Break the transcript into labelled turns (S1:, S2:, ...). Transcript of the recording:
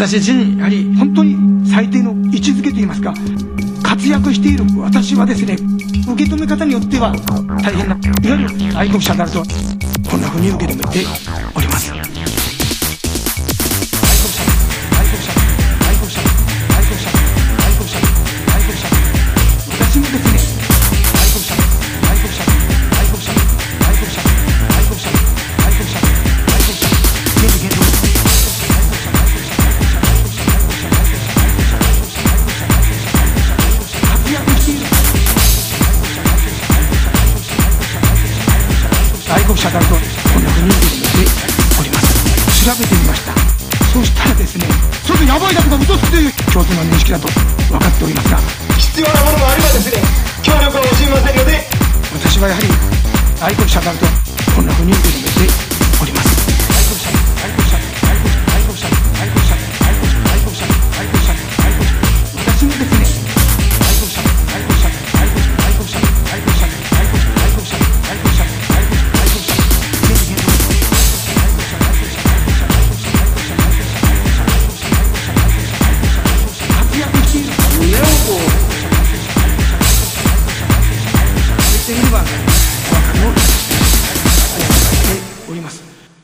S1: 私自身やはり本当に最低の位置づけといいますか活躍している私はですね受け止め方によっては大変ないわゆる愛国者であるとこんなふうに受け止めて愛国者だとこんなふうにおります。調べてみました。そうしたらですねちょっとヤバいだとか嘘つくという共通の認識だと分かっておりますが。
S2: 必要なものがあればですね協力は惜しみませんので。
S1: 私はやはり愛国者だとこんなふうに受け止めております